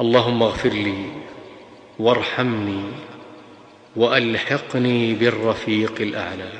اللهم اغفر لي وارحمني وألحقني بالرفيق الأعلى.